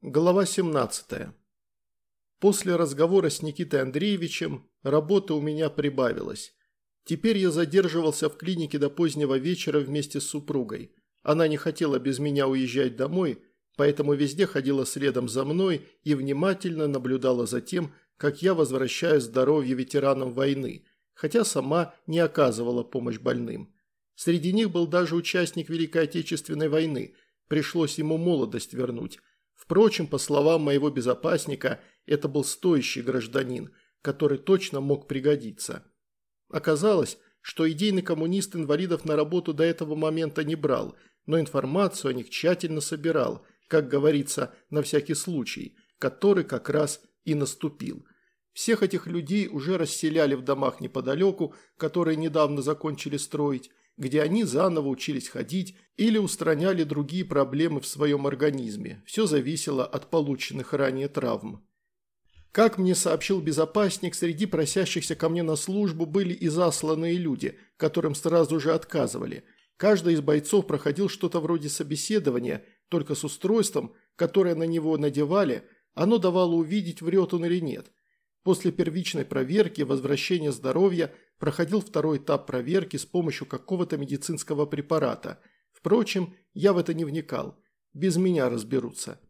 Глава 17. После разговора с Никитой Андреевичем работы у меня прибавилось. Теперь я задерживался в клинике до позднего вечера вместе с супругой. Она не хотела без меня уезжать домой, поэтому везде ходила следом за мной и внимательно наблюдала за тем, как я возвращаю здоровье ветеранам войны, хотя сама не оказывала помощь больным. Среди них был даже участник Великой Отечественной войны, пришлось ему молодость вернуть, Впрочем, по словам моего безопасника, это был стоящий гражданин, который точно мог пригодиться. Оказалось, что идейный коммунист инвалидов на работу до этого момента не брал, но информацию о них тщательно собирал, как говорится, на всякий случай, который как раз и наступил. Всех этих людей уже расселяли в домах неподалеку, которые недавно закончили строить, где они заново учились ходить или устраняли другие проблемы в своем организме. Все зависело от полученных ранее травм. Как мне сообщил безопасник, среди просящихся ко мне на службу были и засланные люди, которым сразу же отказывали. Каждый из бойцов проходил что-то вроде собеседования, только с устройством, которое на него надевали, оно давало увидеть, врет он или нет. После первичной проверки возвращения здоровья проходил второй этап проверки с помощью какого-то медицинского препарата. Впрочем, я в это не вникал. Без меня разберутся.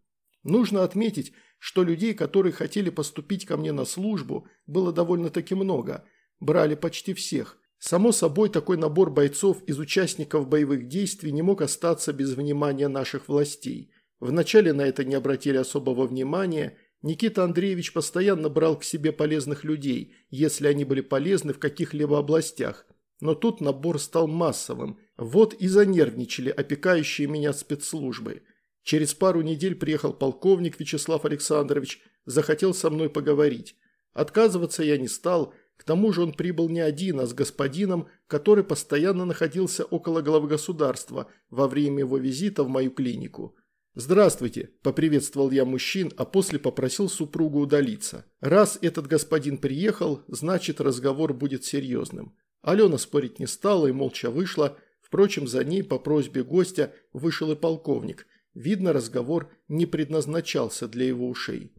Нужно отметить, что людей, которые хотели поступить ко мне на службу, было довольно-таки много. Брали почти всех. Само собой, такой набор бойцов из участников боевых действий не мог остаться без внимания наших властей. Вначале на это не обратили особого внимания – Никита Андреевич постоянно брал к себе полезных людей, если они были полезны в каких-либо областях. Но тут набор стал массовым. Вот и занервничали опекающие меня спецслужбы. Через пару недель приехал полковник Вячеслав Александрович, захотел со мной поговорить. Отказываться я не стал, к тому же он прибыл не один, а с господином, который постоянно находился около главы государства во время его визита в мою клинику. «Здравствуйте», – поприветствовал я мужчин, а после попросил супругу удалиться. Раз этот господин приехал, значит разговор будет серьезным. Алена спорить не стала и молча вышла, впрочем, за ней по просьбе гостя вышел и полковник. Видно, разговор не предназначался для его ушей.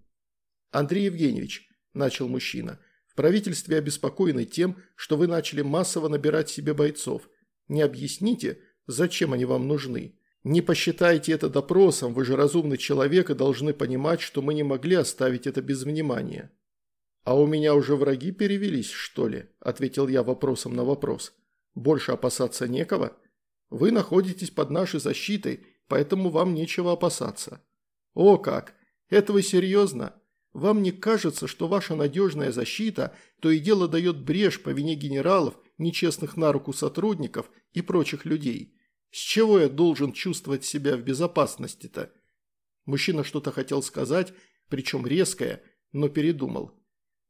«Андрей Евгеньевич», – начал мужчина, – «в правительстве обеспокоены тем, что вы начали массово набирать себе бойцов. Не объясните, зачем они вам нужны?» Не посчитайте это допросом, вы же разумный человек и должны понимать, что мы не могли оставить это без внимания». «А у меня уже враги перевелись, что ли?» – ответил я вопросом на вопрос. «Больше опасаться некого? Вы находитесь под нашей защитой, поэтому вам нечего опасаться». «О как! Это вы серьезно? Вам не кажется, что ваша надежная защита то и дело дает брешь по вине генералов, нечестных на руку сотрудников и прочих людей?» С чего я должен чувствовать себя в безопасности-то? Мужчина что-то хотел сказать, причем резкое, но передумал.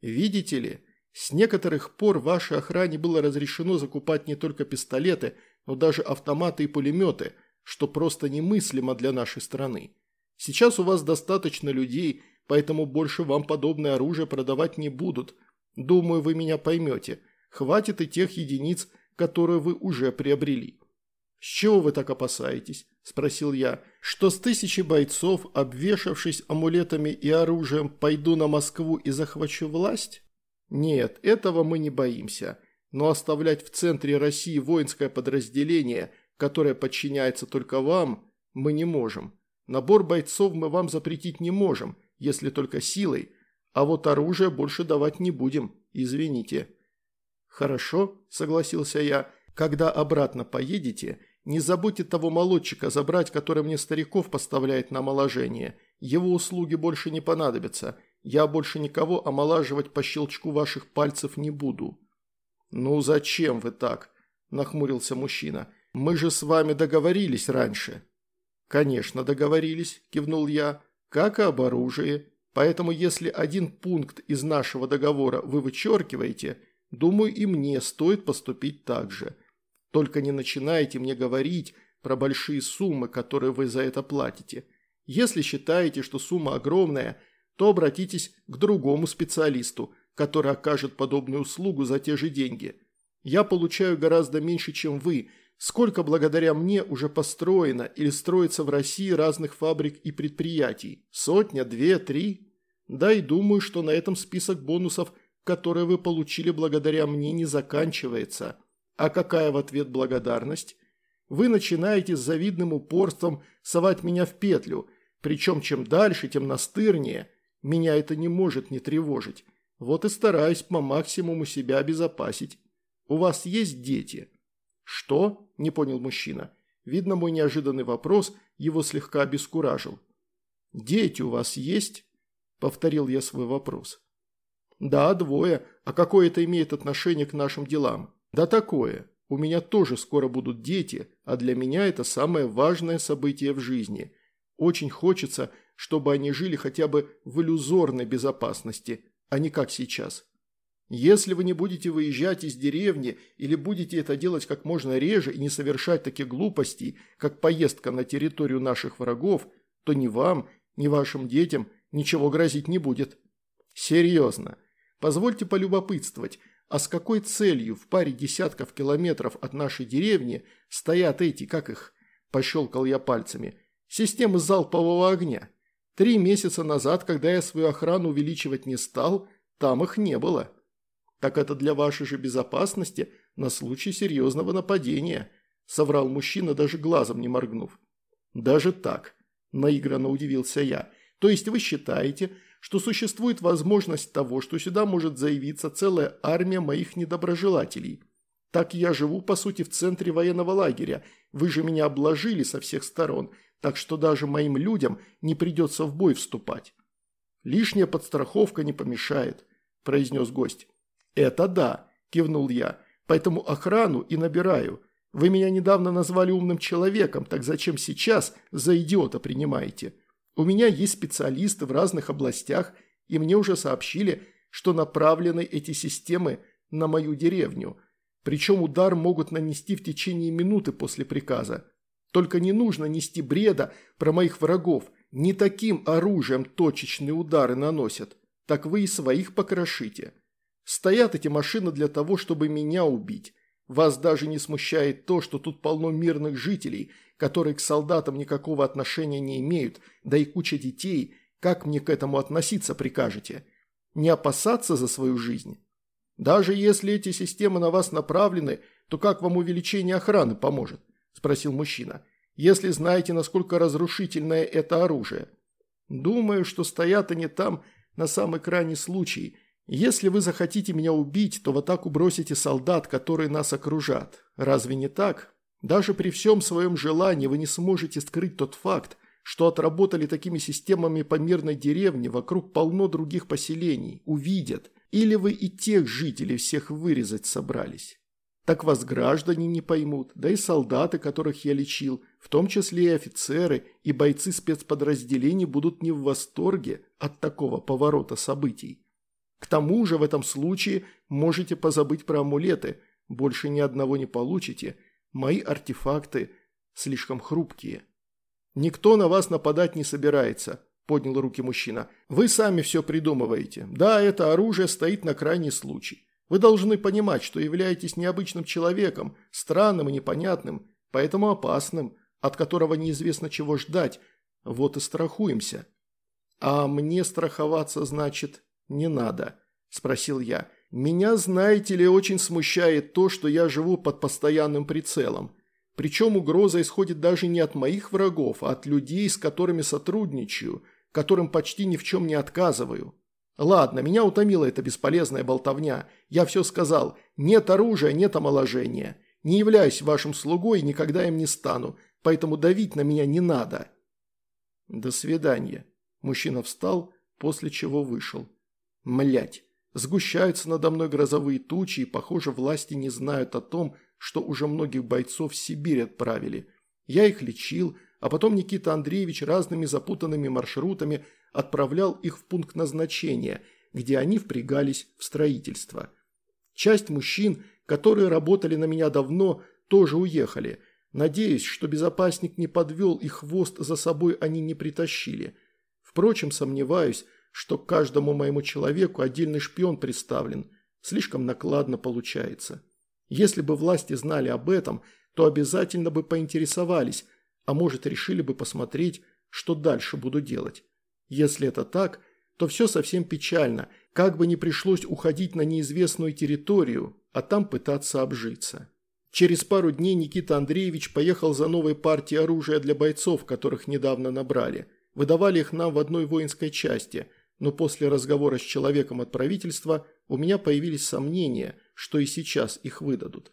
Видите ли, с некоторых пор вашей охране было разрешено закупать не только пистолеты, но даже автоматы и пулеметы, что просто немыслимо для нашей страны. Сейчас у вас достаточно людей, поэтому больше вам подобное оружие продавать не будут. Думаю, вы меня поймете. Хватит и тех единиц, которые вы уже приобрели. «С чего вы так опасаетесь?» – спросил я. «Что с тысячи бойцов, обвешавшись амулетами и оружием, пойду на Москву и захвачу власть?» «Нет, этого мы не боимся. Но оставлять в центре России воинское подразделение, которое подчиняется только вам, мы не можем. Набор бойцов мы вам запретить не можем, если только силой, а вот оружие больше давать не будем, извините». «Хорошо», – согласился я, – «когда обратно поедете, не забудьте того молодчика забрать, который мне стариков поставляет на омоложение. Его услуги больше не понадобятся. Я больше никого омолаживать по щелчку ваших пальцев не буду». «Ну зачем вы так?» – нахмурился мужчина. «Мы же с вами договорились раньше». «Конечно, договорились», – кивнул я, – «как и об оружии. Поэтому если один пункт из нашего договора вы вычеркиваете, думаю, и мне стоит поступить так же. Только не начинайте мне говорить про большие суммы, которые вы за это платите. Если считаете, что сумма огромная, то обратитесь к другому специалисту, который окажет подобную услугу за те же деньги. Я получаю гораздо меньше, чем вы, сколько благодаря мне уже построено или строится в России разных фабрик и предприятий? Сотня, две, три? Да и думаю, что на этом список бонусов, которые вы получили благодаря мне, не заканчивается. А какая в ответ благодарность? Вы начинаете с завидным упорством совать меня в петлю, причем чем дальше, тем настырнее. Меня это не может не тревожить. Вот и стараюсь по максимуму себя обезопасить. У вас есть дети?» «Что?» – не понял мужчина. Видно, мой неожиданный вопрос его слегка обескуражил. «Дети у вас есть?» – повторил я свой вопрос. «Да, двое. А какое это имеет отношение к нашим делам?» «Да такое. У меня тоже скоро будут дети, а для меня это самое важное событие в жизни. Очень хочется, чтобы они жили хотя бы в иллюзорной безопасности, а не как сейчас. Если вы не будете выезжать из деревни или будете это делать как можно реже и не совершать таких глупостей, как поездка на территорию наших врагов, то ни вам, ни вашим детям ничего грозить не будет. Серьезно. Позвольте полюбопытствовать, а с какой целью в паре десятков километров от нашей деревни стоят эти, как их, пощелкал я пальцами, системы залпового огня? Три месяца назад, когда я свою охрану увеличивать не стал, там их не было. Так это для вашей же безопасности на случай серьезного нападения, соврал мужчина, даже глазом не моргнув. Даже так, наигранно удивился я. То есть вы считаете, что существует возможность того, что сюда может заявиться целая армия моих недоброжелателей. Так я живу, по сути, в центре военного лагеря. Вы же меня обложили со всех сторон, так что даже моим людям не придется в бой вступать. Лишняя подстраховка не помешает, произнес гость. Это да, кивнул я, поэтому охрану и набираю. Вы меня недавно назвали умным человеком, так зачем сейчас за идиота принимаете? У меня есть специалисты в разных областях, и мне уже сообщили, что направлены эти системы на мою деревню. Причем удар могут нанести в течение минуты после приказа. Только не нужно нести бреда про моих врагов. Не таким оружием точечные удары наносят. Так вы и своих покрошите. Стоят эти машины для того, чтобы меня убить. Вас даже не смущает то, что тут полно мирных жителей, которые к солдатам никакого отношения не имеют, да и куча детей, как мне к этому относиться прикажете? Не опасаться за свою жизнь? Даже если эти системы на вас направлены, то как вам увеличение охраны поможет? Спросил мужчина. Если знаете, насколько разрушительное это оружие. Думаю, что стоят они там на самый крайний случай. Если вы захотите меня убить, то в атаку бросите солдат, которые нас окружат. Разве не так? Даже при всем своем желании вы не сможете скрыть тот факт, что отработали такими системами по мирной деревне, вокруг полно других поселений, увидят. Или вы и тех жителей всех вырезать собрались. Так вас граждане не поймут, да и солдаты, которых я лечил, в том числе и офицеры, и бойцы спецподразделений будут не в восторге от такого поворота событий. К тому же в этом случае можете позабыть про амулеты, больше ни одного не получите – Мои артефакты слишком хрупкие. Никто на вас нападать не собирается, поднял руки мужчина. Вы сами все придумываете. Да, это оружие стоит на крайний случай. Вы должны понимать, что являетесь необычным человеком, странным и непонятным, поэтому опасным, от которого неизвестно чего ждать. Вот и страхуемся. А мне страховаться, значит, не надо, спросил я. Меня, знаете ли, очень смущает то, что я живу под постоянным прицелом. Причем угроза исходит даже не от моих врагов, а от людей, с которыми сотрудничаю, которым почти ни в чем не отказываю. Ладно, меня утомила эта бесполезная болтовня. Я все сказал. Нет оружия, нет омоложения. Не являюсь вашим слугой и никогда им не стану, поэтому давить на меня не надо. До свидания. Мужчина встал, после чего вышел. Млять. Сгущаются надо мной грозовые тучи, и, похоже, власти не знают о том, что уже многих бойцов в Сибирь отправили. Я их лечил, а потом Никита Андреевич разными запутанными маршрутами отправлял их в пункт назначения, где они впрягались в строительство. Часть мужчин, которые работали на меня давно, тоже уехали. Надеюсь, что безопасник не подвел и хвост за собой они не притащили. Впрочем, сомневаюсь, что каждому моему человеку отдельный шпион представлен. Слишком накладно получается. Если бы власти знали об этом, то обязательно бы поинтересовались, а может решили бы посмотреть, что дальше буду делать. Если это так, то все совсем печально, как бы не пришлось уходить на неизвестную территорию, а там пытаться обжиться. Через пару дней Никита Андреевич поехал за новой партией оружия для бойцов, которых недавно набрали. Выдавали их нам в одной воинской части, но после разговора с человеком от правительства у меня появились сомнения, что и сейчас их выдадут.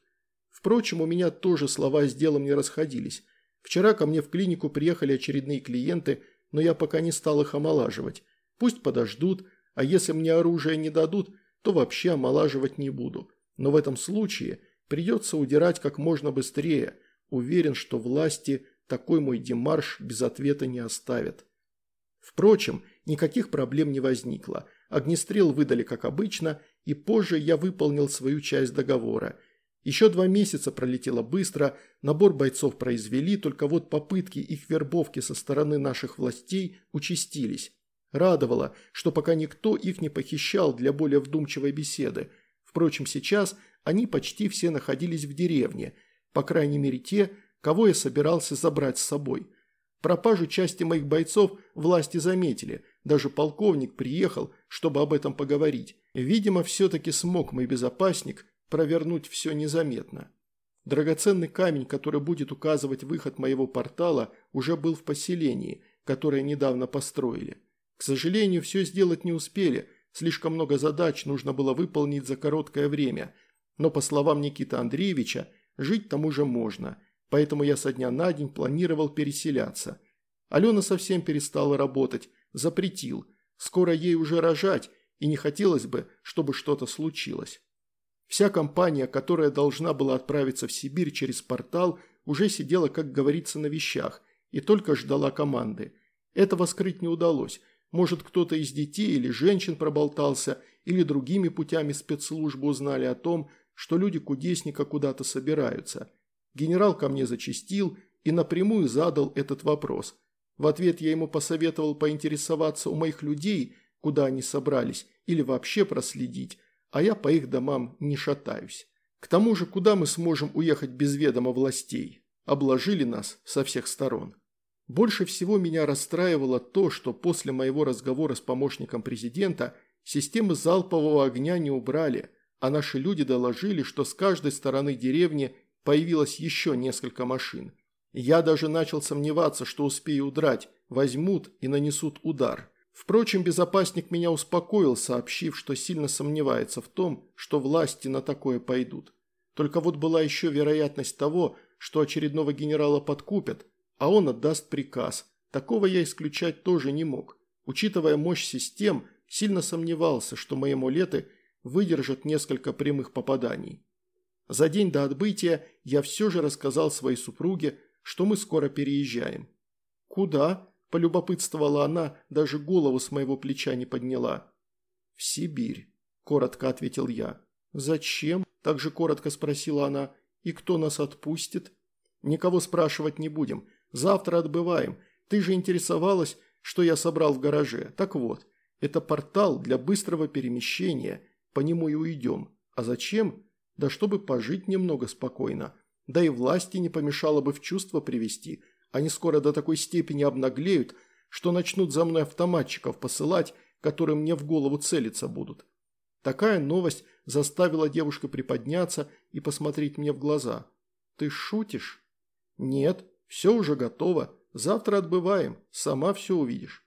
Впрочем, у меня тоже слова с делом не расходились. Вчера ко мне в клинику приехали очередные клиенты, но я пока не стал их омолаживать. Пусть подождут, а если мне оружие не дадут, то вообще омолаживать не буду. Но в этом случае придется удирать как можно быстрее. Уверен, что власти такой мой демарш без ответа не оставят. Впрочем, никаких проблем не возникло. Огнестрел выдали как обычно, и позже я выполнил свою часть договора. Еще два месяца пролетело быстро, набор бойцов произвели, только вот попытки их вербовки со стороны наших властей участились. Радовало, что пока никто их не похищал для более вдумчивой беседы. Впрочем, сейчас они почти все находились в деревне, по крайней мере те, кого я собирался забрать с собой. Пропажу части моих бойцов власти заметили, даже полковник приехал, чтобы об этом поговорить. Видимо, все-таки смог мой безопасник провернуть все незаметно. Драгоценный камень, который будет указывать выход моего портала, уже был в поселении, которое недавно построили. К сожалению, все сделать не успели, слишком много задач нужно было выполнить за короткое время. Но, по словам Никиты Андреевича, жить там уже можно, поэтому я со дня на день планировал переселяться. Алена совсем перестала работать, запретил. Скоро ей уже рожать, и не хотелось бы, чтобы что-то случилось. Вся компания, которая должна была отправиться в Сибирь через портал, уже сидела, как говорится, на вещах и только ждала команды. Этого скрыть не удалось – может, кто-то из детей или женщин проболтался, или другими путями спецслужбы узнали о том, что люди кудесника куда-то собираются. Генерал ко мне зачастил и напрямую задал этот вопрос. В ответ я ему посоветовал поинтересоваться у моих людей, куда они собрались, или вообще проследить, а я по их домам не шатаюсь. К тому же, куда мы сможем уехать без ведома властей? Обложили нас со всех сторон. Больше всего меня расстраивало то, что после моего разговора с помощником президента системы залпового огня не убрали, а наши люди доложили, что с каждой стороны деревни появилось еще несколько машин. Я даже начал сомневаться, что успею удрать, возьмут и нанесут удар. Впрочем, безопасник меня успокоил, сообщив, что сильно сомневается в том, что власти на такое пойдут. Только вот была еще вероятность того, что очередного генерала подкупят, а он отдаст приказ. Такого я исключать тоже не мог. Учитывая мощь систем, сильно сомневался, что мои амулеты выдержат несколько прямых попаданий. За день до отбытия я все же рассказал своей супруге, что мы скоро переезжаем. «Куда?» – полюбопытствовала она, даже голову с моего плеча не подняла. «В Сибирь», – коротко ответил я. «Зачем?» – также коротко спросила она. «И кто нас отпустит?» «Никого спрашивать не будем. Завтра отбываем. Ты же интересовалась, что я собрал в гараже. Так вот, это портал для быстрого перемещения. По нему и уйдем. А зачем? Да чтобы пожить немного спокойно. Да и власти не помешало бы в чувство привести. Они скоро до такой степени обнаглеют, что начнут за мной автоматчиков посылать, которые мне в голову целиться будут. Такая новость заставила девушку приподняться и посмотреть мне в глаза. «Ты шутишь?» «Нет», все уже готово. Завтра отбываем. Сама все увидишь.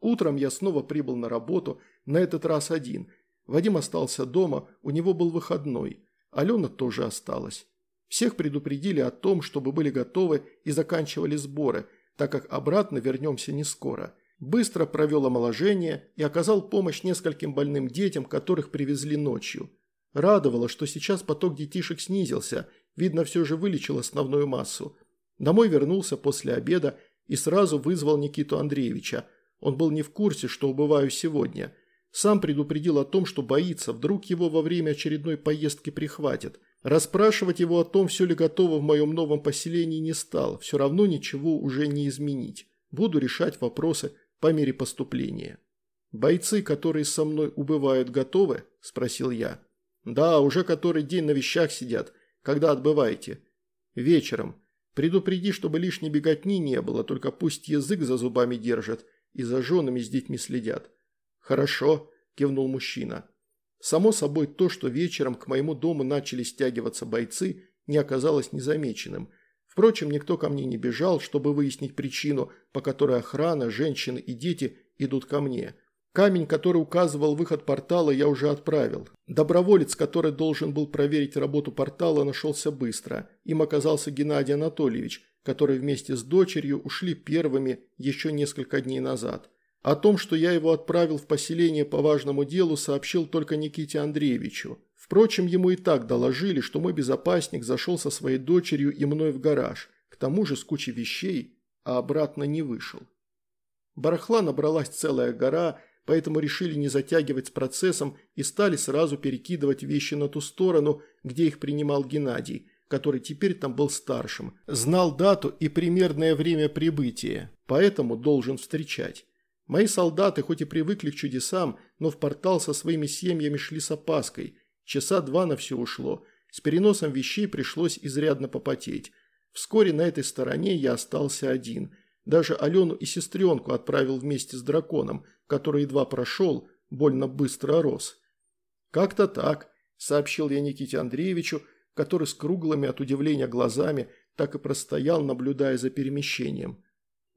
Утром я снова прибыл на работу, на этот раз один. Вадим остался дома, у него был выходной. Алена тоже осталась. Всех предупредили о том, чтобы были готовы и заканчивали сборы, так как обратно вернемся не скоро. Быстро провел омоложение и оказал помощь нескольким больным детям, которых привезли ночью. Радовало, что сейчас поток детишек снизился, видно, все же вылечил основную массу. Домой вернулся после обеда и сразу вызвал Никиту Андреевича. Он был не в курсе, что убываю сегодня. Сам предупредил о том, что боится, вдруг его во время очередной поездки прихватят. Расспрашивать его о том, все ли готово в моем новом поселении, не стал. Все равно ничего уже не изменить. Буду решать вопросы по мере поступления. «Бойцы, которые со мной убывают, готовы?» – спросил я. «Да, уже который день на вещах сидят. Когда отбываете?» Вечером. Предупреди, чтобы лишней беготни не было, только пусть язык за зубами держат и за женами с детьми следят. Хорошо, кивнул мужчина. Само собой, то, что вечером к моему дому начали стягиваться бойцы, не оказалось незамеченным. Впрочем, никто ко мне не бежал, чтобы выяснить причину, по которой охрана, женщины и дети идут ко мне. Камень, который указывал выход портала, я уже отправил. Доброволец, который должен был проверить работу портала, нашелся быстро. Им оказался Геннадий Анатольевич, который вместе с дочерью ушли первыми еще несколько дней назад. О том, что я его отправил в поселение по важному делу, сообщил только Никите Андреевичу. Впрочем, ему и так доложили, что мой безопасник зашел со своей дочерью и мной в гараж, к тому же с кучей вещей, а обратно не вышел. Барахла набралась целая гора, поэтому решили не затягивать с процессом и стали сразу перекидывать вещи на ту сторону, где их принимал Геннадий, который теперь там был старшим, знал дату и примерное время прибытия, поэтому должен встречать. Мои солдаты хоть и привыкли к чудесам, но в портал со своими семьями шли с опаской. Часа два на все ушло. С переносом вещей пришлось изрядно попотеть. Вскоре на этой стороне я остался один. Даже Алену и сестренку отправил вместе с драконом, который едва прошел, больно быстро рос. «Как-то так», – сообщил я Никите Андреевичу, который с круглыми от удивления глазами так и простоял, наблюдая за перемещением.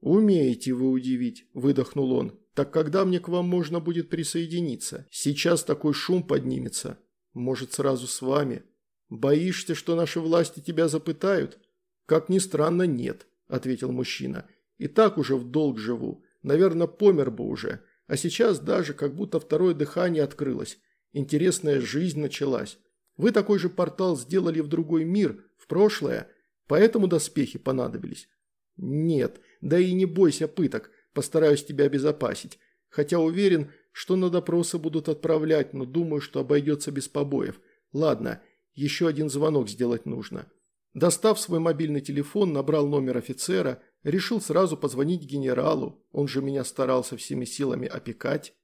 «Умеете вы удивить», – выдохнул он. «Так когда мне к вам можно будет присоединиться? Сейчас такой шум поднимется. Может, сразу с вами? Боишься, что наши власти тебя запытают?» «Как ни странно, нет», – ответил мужчина. «И так уже в долг живу. Наверное, помер бы уже. А сейчас даже как будто второе дыхание открылось. Интересная жизнь началась. Вы такой же портал сделали в другой мир, в прошлое, поэтому доспехи понадобились». «Нет, да и не бойся пыток, постараюсь тебя обезопасить. Хотя уверен, что на допросы будут отправлять, но думаю, что обойдется без побоев. Ладно, еще один звонок сделать нужно». Достав свой мобильный телефон, набрал номер офицера, решил сразу позвонить генералу, он же меня старался всеми силами опекать.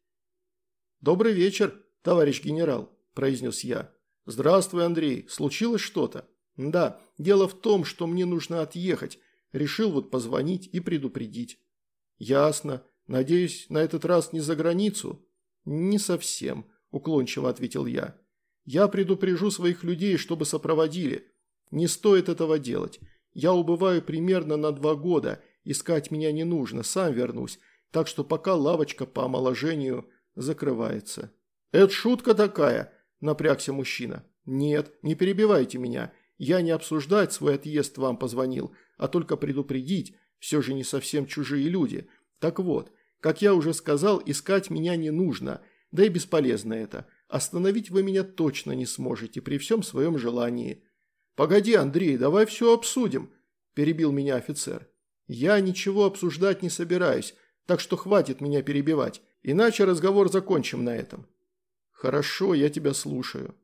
«Добрый вечер, товарищ генерал», – произнес я. «Здравствуй, Андрей, случилось что-то?» «Да, дело в том, что мне нужно отъехать, Решил вот позвонить и предупредить. Ясно. Надеюсь, на этот раз не за границу? Не совсем, уклончиво ответил я. Я предупрежу своих людей, чтобы сопроводили. Не стоит этого делать. Я убываю примерно на два года, искать меня не нужно, сам вернусь, так что пока лавочка по омоложению закрывается. «Это шутка такая?» – напрягся мужчина. «Нет, не перебивайте меня. Я не обсуждать свой отъезд вам позвонил, а только предупредить, все же не совсем чужие люди. Так вот, как я уже сказал, искать меня не нужно, да и бесполезно это. Остановить вы меня точно не сможете при всем своем желании. «Погоди, Андрей, давай все обсудим», – перебил меня офицер. «Я ничего обсуждать не собираюсь, так что хватит меня перебивать, иначе разговор закончим на этом». «Хорошо, я тебя слушаю».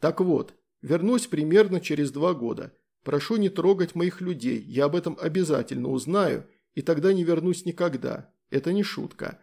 «Так вот, вернусь примерно через два года. Прошу не трогать моих людей, я об этом обязательно узнаю, и тогда не вернусь никогда. Это не шутка.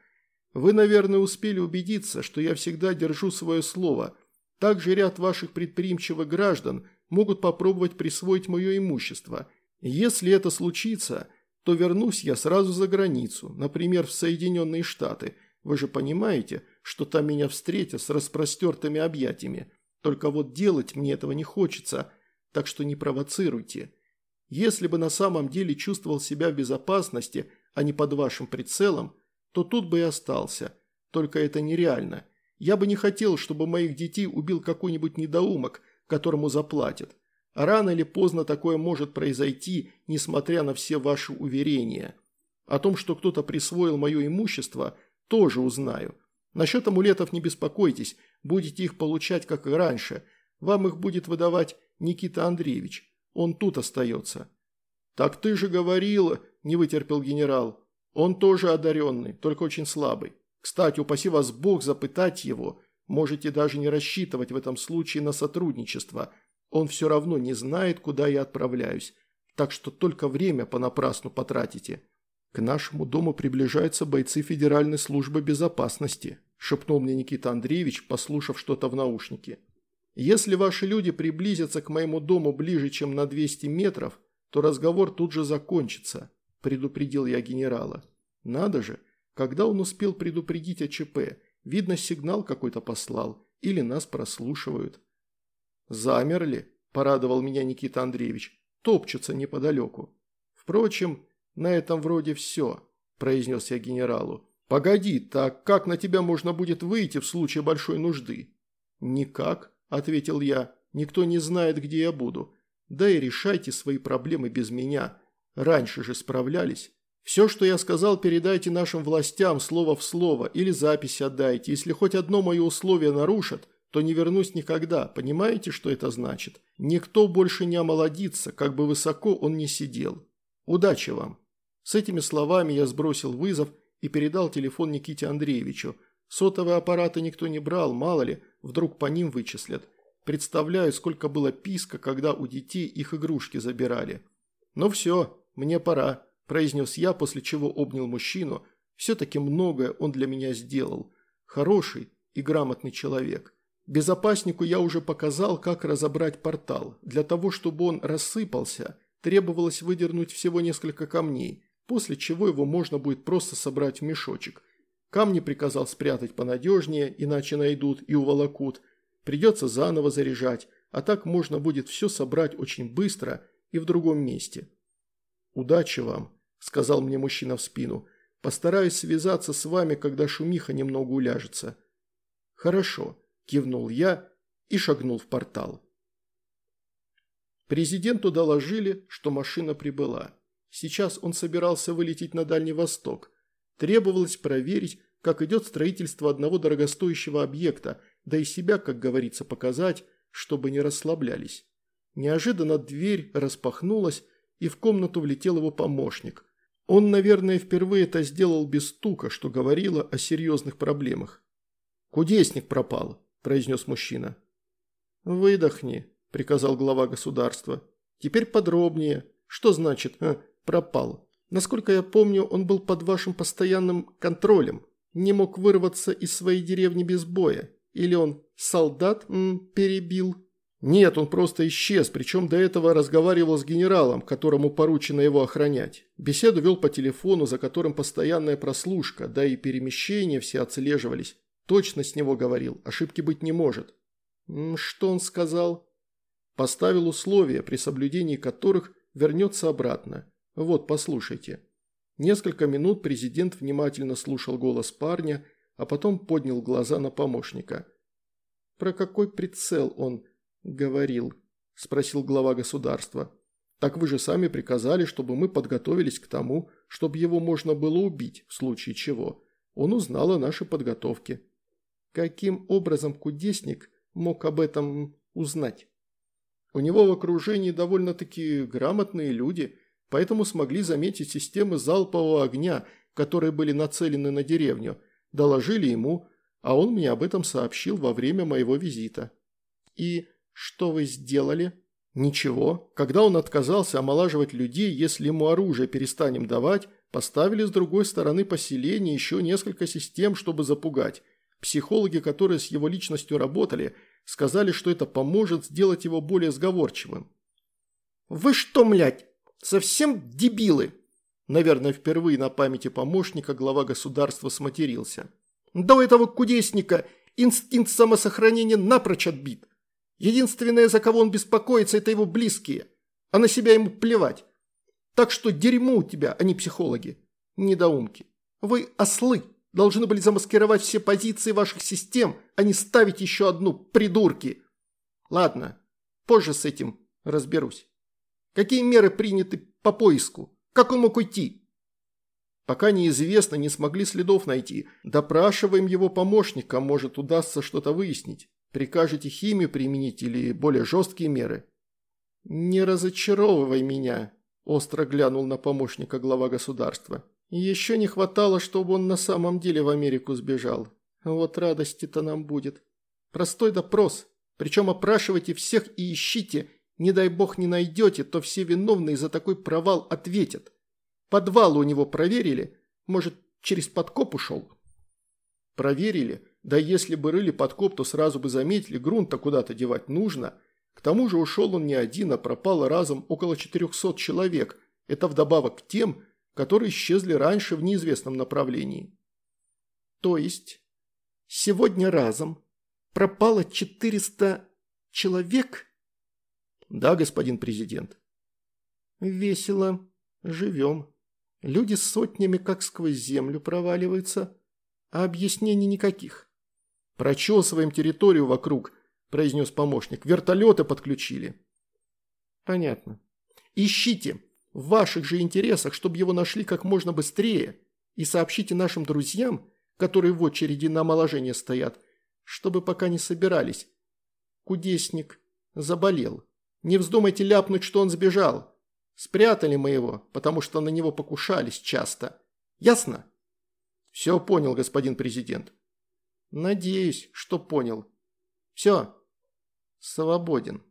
Вы, наверное, успели убедиться, что я всегда держу свое слово. Также ряд ваших предприимчивых граждан могут попробовать присвоить мое имущество. Если это случится, то вернусь я сразу за границу, например, в Соединенные Штаты. Вы же понимаете, что там меня встретят с распростертыми объятиями. Только вот делать мне этого не хочется – так что не провоцируйте. Если бы на самом деле чувствовал себя в безопасности, а не под вашим прицелом, то тут бы и остался. Только это нереально. Я бы не хотел, чтобы моих детей убил какой-нибудь недоумок, которому заплатят. А рано или поздно такое может произойти, несмотря на все ваши уверения. О том, что кто-то присвоил мое имущество, тоже узнаю. Насчет амулетов не беспокойтесь, будете их получать, как и раньше. Вам их будет выдавать Никита Андреевич. Он тут остается». «Так ты же говорила», – не вытерпел генерал. «Он тоже одаренный, только очень слабый. Кстати, упаси вас Бог запытать его. Можете даже не рассчитывать в этом случае на сотрудничество. Он все равно не знает, куда я отправляюсь. Так что только время понапрасну потратите». «К нашему дому приближаются бойцы Федеральной службы безопасности», – шепнул мне Никита Андреевич, послушав что-то в наушнике. Если ваши люди приблизятся к моему дому ближе, чем на 200 метров, то разговор тут же закончится», – предупредил я генерала. «Надо же, когда он успел предупредить о ЧП? Видно, сигнал какой-то послал, или нас прослушивают». «Замерли», – порадовал меня Никита Андреевич, – «топчутся неподалеку». «Впрочем, на этом вроде все», – произнес я генералу. «Погоди, так как на тебя можно будет выйти в случае большой нужды?» «Никак», – ответил я, – «никто не знает, где я буду. Да и решайте свои проблемы без меня. Раньше же справлялись. Все, что я сказал, передайте нашим властям слово в слово или запись отдайте. Если хоть одно мое условие нарушат, то не вернусь никогда. Понимаете, что это значит? Никто больше не омолодится, как бы высоко он ни сидел. Удачи вам!» С этими словами я сбросил вызов и передал телефон Никите Андреевичу. Сотовые аппараты никто не брал, мало ли, вдруг по ним вычислят. Представляю, сколько было писка, когда у детей их игрушки забирали. «Ну все, мне пора», – произнес я, после чего обнял мужчину. «Все-таки многое он для меня сделал. Хороший и грамотный человек». Безопаснику я уже показал, как разобрать портал. Для того, чтобы он рассыпался, требовалось выдернуть всего несколько камней, после чего его можно будет просто собрать в мешочек. Камни приказал спрятать понадежнее, иначе найдут и уволокут. Придется заново заряжать, а так можно будет все собрать очень быстро и в другом месте. «Удачи вам», – сказал мне мужчина в спину. «Постараюсь связаться с вами, когда шумиха немного уляжется». «Хорошо», – кивнул я и шагнул в портал. Президенту доложили, что машина прибыла. Сейчас он собирался вылететь на Дальний Восток. Требовалось проверить, как идет строительство одного дорогостоящего объекта, да и себя, как говорится, показать, чтобы не расслаблялись. Неожиданно дверь распахнулась, и в комнату влетел его помощник. Он, наверное, впервые это сделал без стука, что говорило о серьезных проблемах. «Кудесник пропал», – произнес мужчина. «Выдохни», – приказал глава государства. «Теперь подробнее. Что значит а, пропал? Насколько я помню, он был под вашим постоянным контролем. Не мог вырваться из своей деревни без боя. Или он солдат м, перебил?» «Нет, он просто исчез, причем до этого разговаривал с генералом, которому поручено его охранять. Беседу вел по телефону, за которым постоянная прослушка, да и перемещения все отслеживались. Точно с него говорил, ошибки быть не может». «Что он сказал?» Поставил условия, при соблюдении которых вернется обратно. Вот, послушайте. Несколько минут президент внимательно слушал голос парня, а потом поднял глаза на помощника. «Про какой прицел он говорил?» – спросил глава государства. «Так вы же сами приказали, чтобы мы подготовились к тому, чтобы его можно было убить, в случае чего. Он узнал о нашей подготовке». «Каким образом кудесник мог об этом узнать?» У него в окружении довольно-таки грамотные люди, поэтому смогли заметить системы залпового огня, которые были нацелены на деревню. Доложили ему, а он мне об этом сообщил во время моего визита. «И что вы сделали?» «Ничего. Когда он отказался омолаживать людей, если ему оружие перестанем давать, поставили с другой стороны поселения еще несколько систем, чтобы запугать. Психологи, которые с его личностью работали – Сказали, что это поможет сделать его более сговорчивым. «Вы что, млядь, совсем дебилы?» Наверное, впервые на памяти помощника глава государства сматерился. «До этого кудесника инстинкт самосохранения напрочь отбит. Единственное, за кого он беспокоится, это его близкие, а на себя ему плевать. Так что дерьмо у тебя, а не психологи. Недоумки. Вы ослы» должны были замаскировать все позиции ваших систем, а не ставить еще одну, придурки. Ладно, позже с этим разберусь. Какие меры приняты по поиску? Как он мог уйти? Пока неизвестно, не смогли следов найти. Допрашиваем его помощника, может удастся что-то выяснить. Прикажете химию применить или более жесткие меры? Не разочаровывай меня, остро глянул на помощника глава государства. Еще не хватало, чтобы он на самом деле в Америку сбежал. Вот радости-то нам будет. Простой допрос. Причем опрашивайте всех и ищите. Не дай бог не найдете, то все виновные за такой провал ответят. Подвал у него проверили? Может, через подкоп ушел? Проверили. Да если бы рыли подкоп, то сразу бы заметили, грунт-то куда-то девать нужно. К тому же ушел он не один, а пропало разом около 400 человек. Это вдобавок к тем, которые исчезли раньше в неизвестном направлении. То есть сегодня разом пропало 400 человек? Да, господин президент. Весело. Живем. Люди с сотнями как сквозь землю проваливаются, а объяснений никаких. Прочесываем территорию вокруг, произнес помощник. Вертолеты подключили. Понятно. Ищите. В ваших же интересах, чтобы его нашли как можно быстрее. И сообщите нашим друзьям, которые в очереди на омоложение стоят, чтобы пока не собирались. Кудесник заболел. Не вздумайте ляпнуть, что он сбежал. Спрятали мы его, потому что на него покушались часто. Ясно? Все понял, господин президент. Надеюсь, что понял. Все. Свободен.